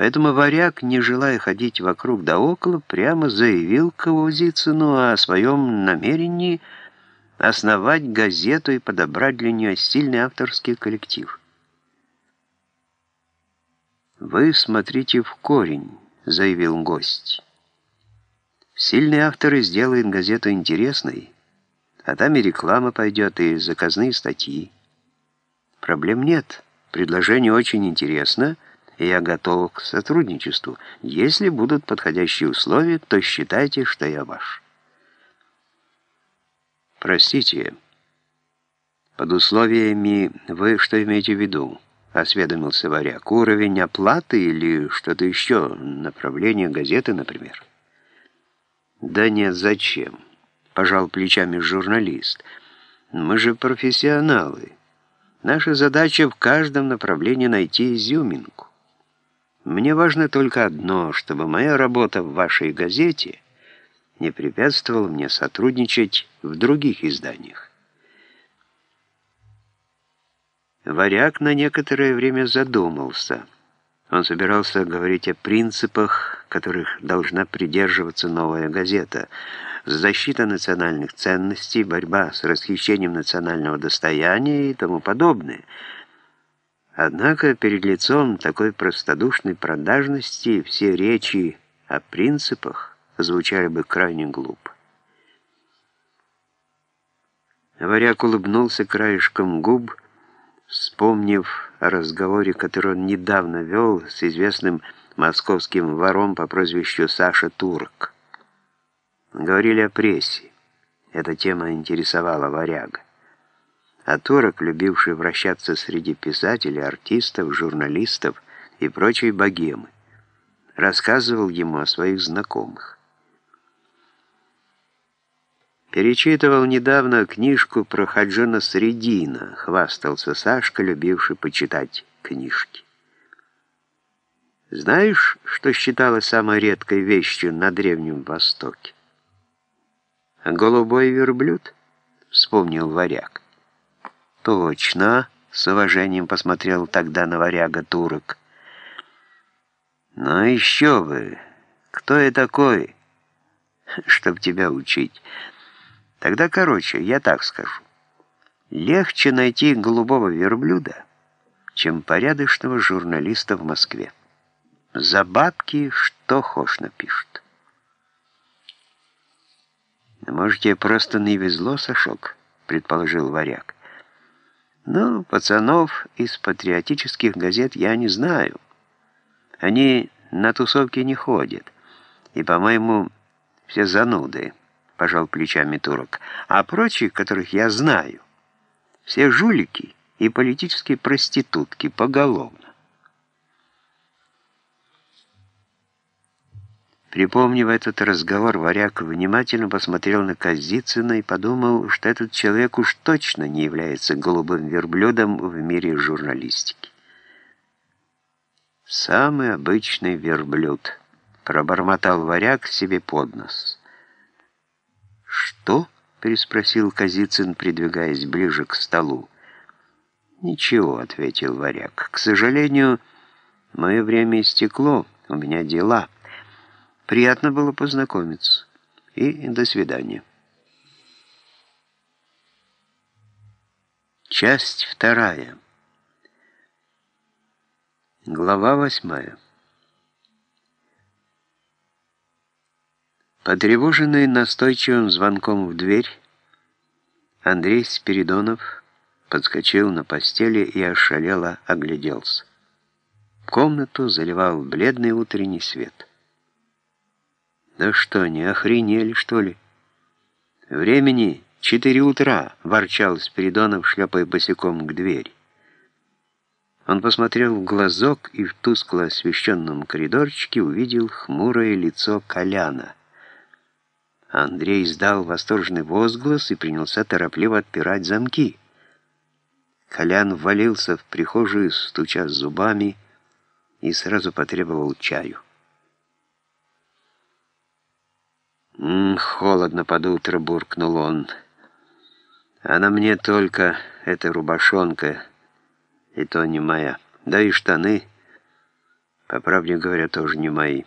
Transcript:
Поэтому варяг, не желая ходить вокруг да около, прямо заявил Кавузицыну о своем намерении основать газету и подобрать для нее стильный авторский коллектив. «Вы смотрите в корень», — заявил гость. «Сильный автор сделает газету интересной, а там и реклама пойдет, и заказные статьи. Проблем нет, предложение очень интересно — я готов к сотрудничеству. Если будут подходящие условия, то считайте, что я ваш. Простите, под условиями вы что имеете в виду? Осведомился варяг. Уровень оплаты или что-то еще? Направление газеты, например? Да нет, зачем? Пожал плечами журналист. Мы же профессионалы. Наша задача в каждом направлении найти изюминку. Мне важно только одно, чтобы моя работа в вашей газете не препятствовала мне сотрудничать в других изданиях. Варяг на некоторое время задумался. Он собирался говорить о принципах, которых должна придерживаться новая газета. Защита национальных ценностей, борьба с расхищением национального достояния и тому подобное – Однако перед лицом такой простодушной продажности все речи о принципах звучали бы крайне глупо. Варяг улыбнулся краешком губ, вспомнив о разговоре, который он недавно вел с известным московским вором по прозвищу Саша Турок. Говорили о прессе. Эта тема интересовала Варяга а турок, любивший вращаться среди писателей, артистов, журналистов и прочей богемы, рассказывал ему о своих знакомых. Перечитывал недавно книжку про Хаджона Средина, хвастался Сашка, любивший почитать книжки. Знаешь, что считалось самой редкой вещью на Древнем Востоке? «Голубой верблюд?» — вспомнил варяг. «Точно!» — с уважением посмотрел тогда на варяга турок. «Ну еще вы! Кто я такой, чтоб тебя учить? Тогда, короче, я так скажу. Легче найти голубого верблюда, чем порядочного журналиста в Москве. За бабки что хошь напишут. «Может, тебе просто не везло, Сашок?» — предположил варяг. Ну, пацанов из патриотических газет я не знаю. Они на тусовки не ходят. И, по-моему, все зануды, пожал плечами турок. А прочие, которых я знаю, все жулики и политические проститутки поголовно. Припомнив этот разговор, Варяк внимательно посмотрел на Козицына и подумал, что этот человек уж точно не является голубым верблюдом в мире журналистики. «Самый обычный верблюд», — пробормотал Варяк себе под нос. «Что?» — переспросил Козицын, придвигаясь ближе к столу. «Ничего», — ответил Варяк. «К сожалению, мое время истекло, у меня дела». Приятно было познакомиться. И до свидания. Часть вторая. Глава восьмая. Потревоженный настойчивым звонком в дверь, Андрей Спиридонов подскочил на постели и ошалело огляделся. Комнату заливал бледный утренний свет. «Да что, не охренели, что ли?» «Времени четыре утра», — ворчал Спиридонов, шлепая босиком к двери. Он посмотрел в глазок и в тускло освещенном коридорчике увидел хмурое лицо Коляна. Андрей издал восторженный возглас и принялся торопливо отпирать замки. Колян ввалился в прихожую, стуча зубами, и сразу потребовал чаю. «М -м, «Холодно под утро», — буркнул он. «А на мне только эта рубашонка, и то не моя. Да и штаны. По правде говоря, тоже не мои.